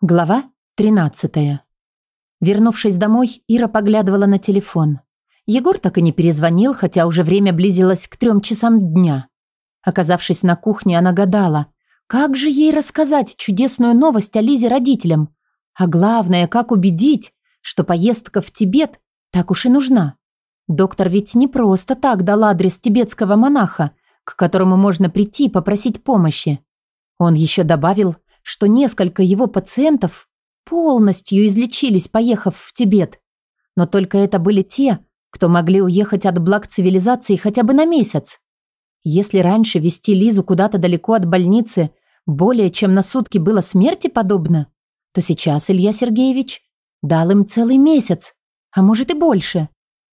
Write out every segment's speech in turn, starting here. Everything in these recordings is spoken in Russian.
Глава 13. Вернувшись домой, Ира поглядывала на телефон. Егор так и не перезвонил, хотя уже время близилось к трем часам дня. Оказавшись на кухне, она гадала, как же ей рассказать чудесную новость о Лизе родителям? А главное, как убедить, что поездка в Тибет так уж и нужна. Доктор ведь не просто так дал адрес тибетского монаха, к которому можно прийти и попросить помощи. Он еще добавил – что несколько его пациентов полностью излечились, поехав в Тибет. Но только это были те, кто могли уехать от благ цивилизации хотя бы на месяц. Если раньше вести Лизу куда-то далеко от больницы более чем на сутки было смерти подобно, то сейчас Илья Сергеевич дал им целый месяц, а может и больше.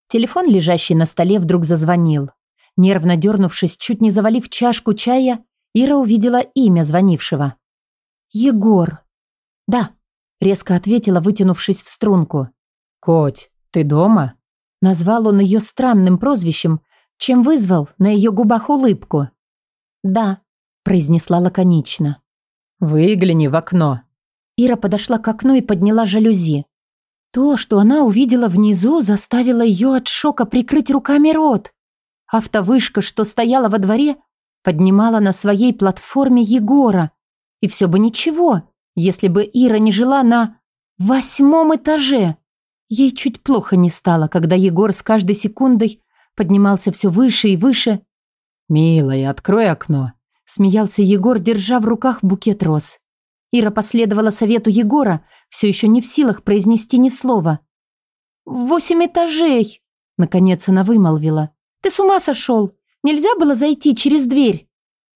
Телефон, лежащий на столе, вдруг зазвонил. Нервно дернувшись, чуть не завалив чашку чая, Ира увидела имя звонившего. «Егор!» «Да», — резко ответила, вытянувшись в струнку. «Коть, ты дома?» Назвал он ее странным прозвищем, чем вызвал на ее губах улыбку. «Да», — произнесла лаконично. «Выгляни в окно». Ира подошла к окну и подняла жалюзи. То, что она увидела внизу, заставило ее от шока прикрыть руками рот. Автовышка, что стояла во дворе, поднимала на своей платформе Егора, и все бы ничего, если бы Ира не жила на восьмом этаже. Ей чуть плохо не стало, когда Егор с каждой секундой поднимался все выше и выше. «Милая, открой окно», – смеялся Егор, держа в руках букет роз. Ира последовала совету Егора, все еще не в силах произнести ни слова. «Восемь этажей!» – наконец она вымолвила. «Ты с ума сошел? Нельзя было зайти через дверь?»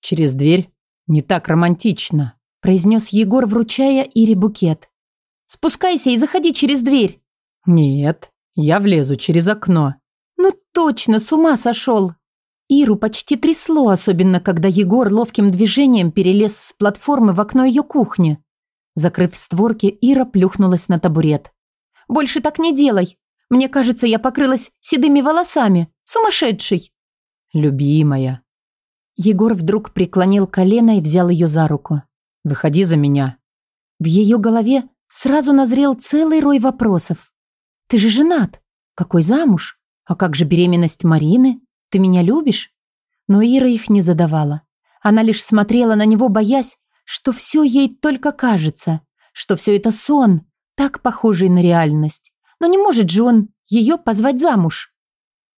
«Через дверь? Не так романтично», – произнес Егор, вручая Ире букет. «Спускайся и заходи через дверь». «Нет, я влезу через окно». «Ну точно, с ума сошел». Иру почти трясло, особенно когда Егор ловким движением перелез с платформы в окно ее кухни. Закрыв створки, Ира плюхнулась на табурет. «Больше так не делай. Мне кажется, я покрылась седыми волосами. Сумасшедший!» «Любимая, Егор вдруг преклонил колено и взял ее за руку. «Выходи за меня». В ее голове сразу назрел целый рой вопросов. «Ты же женат. Какой замуж? А как же беременность Марины? Ты меня любишь?» Но Ира их не задавала. Она лишь смотрела на него, боясь, что все ей только кажется, что все это сон, так похожий на реальность. Но не может же он ее позвать замуж.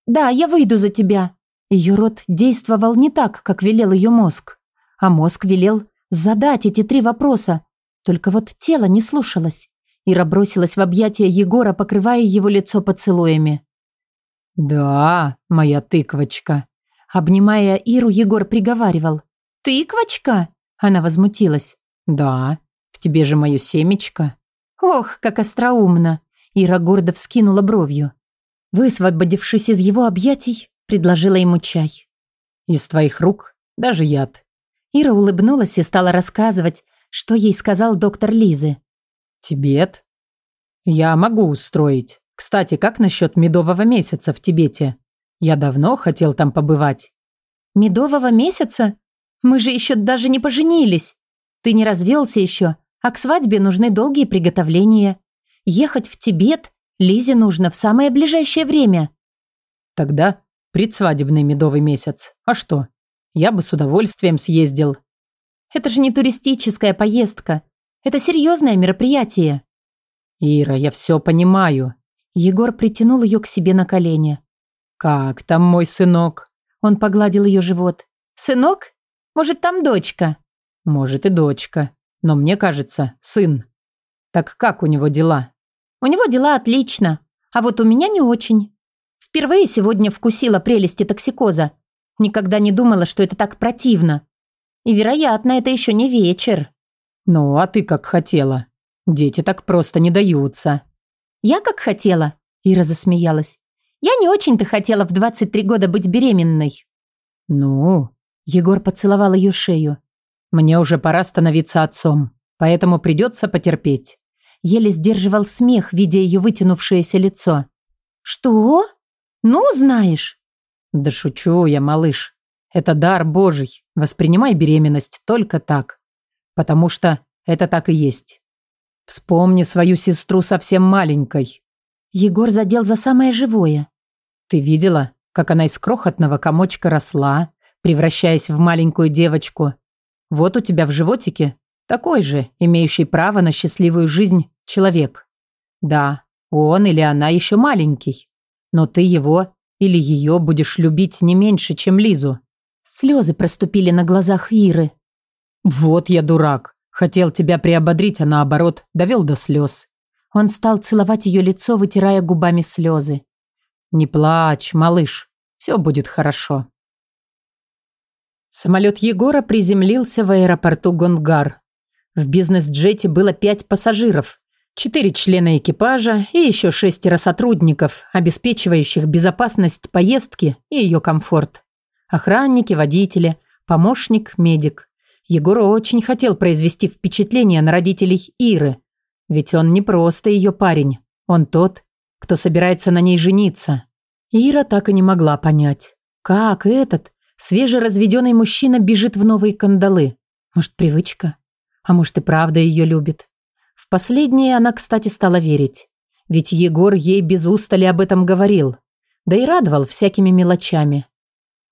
«Да, я выйду за тебя», ее рот действовал не так, как велел ее мозг. А мозг велел задать эти три вопроса. Только вот тело не слушалось. Ира бросилась в объятия Егора, покрывая его лицо поцелуями. «Да, моя тыквочка». Обнимая Иру, Егор приговаривал. «Тыквочка?» Она возмутилась. «Да, в тебе же мое семечко». «Ох, как остроумно!» Ира гордо вскинула бровью. Высвободившись из его объятий, предложила ему чай. «Из твоих рук даже яд». Ира улыбнулась и стала рассказывать, что ей сказал доктор Лизы. «Тибет? Я могу устроить. Кстати, как насчет медового месяца в Тибете? Я давно хотел там побывать». «Медового месяца? Мы же еще даже не поженились. Ты не развелся еще, а к свадьбе нужны долгие приготовления. Ехать в Тибет Лизе нужно в самое ближайшее время». «Тогда Предсвадебный медовый месяц. А что? Я бы с удовольствием съездил. Это же не туристическая поездка. Это серьезное мероприятие. Ира, я все понимаю. Егор притянул ее к себе на колени. Как там мой сынок? Он погладил ее живот. Сынок? Может, там дочка? Может и дочка. Но мне кажется, сын. Так как у него дела? У него дела отлично. А вот у меня не очень. Впервые сегодня вкусила прелести токсикоза. Никогда не думала, что это так противно. И, вероятно, это еще не вечер. Ну, а ты как хотела. Дети так просто не даются. Я как хотела, Ира засмеялась. Я не очень-то хотела в 23 года быть беременной. Ну, Егор поцеловал ее шею. Мне уже пора становиться отцом, поэтому придется потерпеть. Еле сдерживал смех, видя ее вытянувшееся лицо. Что? «Ну, знаешь». «Да шучу я, малыш. Это дар Божий. Воспринимай беременность только так. Потому что это так и есть». Вспомни свою сестру совсем маленькой. Егор задел за самое живое. Ты видела, как она из крохотного комочка росла, превращаясь в маленькую девочку? Вот у тебя в животике такой же, имеющий право на счастливую жизнь, человек. Да, он или она еще маленький, но ты его или ее будешь любить не меньше, чем Лизу. Слезы проступили на глазах Иры. Вот я дурак. Хотел тебя приободрить, а наоборот, довел до слез. Он стал целовать ее лицо, вытирая губами слезы. «Не плачь, малыш, все будет хорошо». Самолет Егора приземлился в аэропорту Гонгар. В бизнес-джете было пять пассажиров, четыре члена экипажа и еще шестеро сотрудников, обеспечивающих безопасность поездки и ее комфорт. Охранники, водители, помощник, медик. Егор очень хотел произвести впечатление на родителей Иры. Ведь он не просто ее парень. Он тот, кто собирается на ней жениться. Ира так и не могла понять, как этот свежеразведенный мужчина бежит в новые кандалы. Может, привычка? А может, и правда ее любит? Последнее она, кстати, стала верить. Ведь Егор ей без устали об этом говорил. Да и радовал всякими мелочами.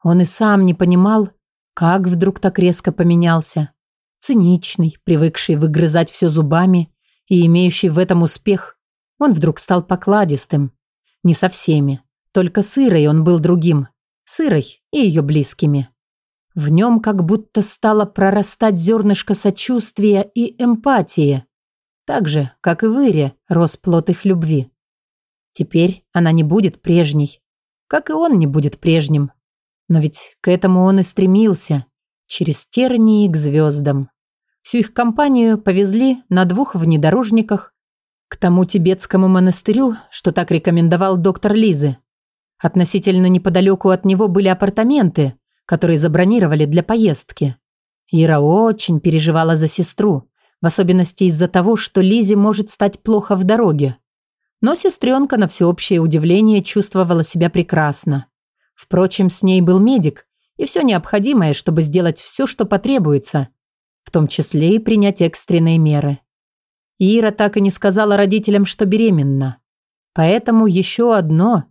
Он и сам не понимал, как вдруг так резко поменялся? Циничный, привыкший выгрызать все зубами и имеющий в этом успех, он вдруг стал покладистым. Не со всеми, только с Ирой он был другим. С Ирой и ее близкими. В нем как будто стало прорастать зернышко сочувствия и эмпатии. Так же, как и в Ире, рос плод их любви. Теперь она не будет прежней, как и он не будет прежним. Но ведь к этому он и стремился. Через тернии к звездам. Всю их компанию повезли на двух внедорожниках к тому тибетскому монастырю, что так рекомендовал доктор Лизы. Относительно неподалеку от него были апартаменты, которые забронировали для поездки. Ира очень переживала за сестру, в особенности из-за того, что Лизе может стать плохо в дороге. Но сестренка на всеобщее удивление чувствовала себя прекрасно. Впрочем, с ней был медик и все необходимое, чтобы сделать все, что потребуется, в том числе и принять экстренные меры. Ира так и не сказала родителям, что беременна. Поэтому еще одно,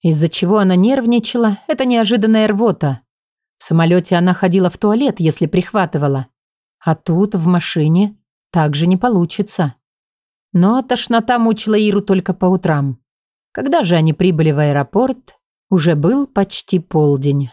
из-за чего она нервничала, это неожиданная рвота. В самолете она ходила в туалет, если прихватывала. А тут, в машине, так же не получится. Но тошнота мучила Иру только по утрам. Когда же они прибыли в аэропорт, уже был почти полдень.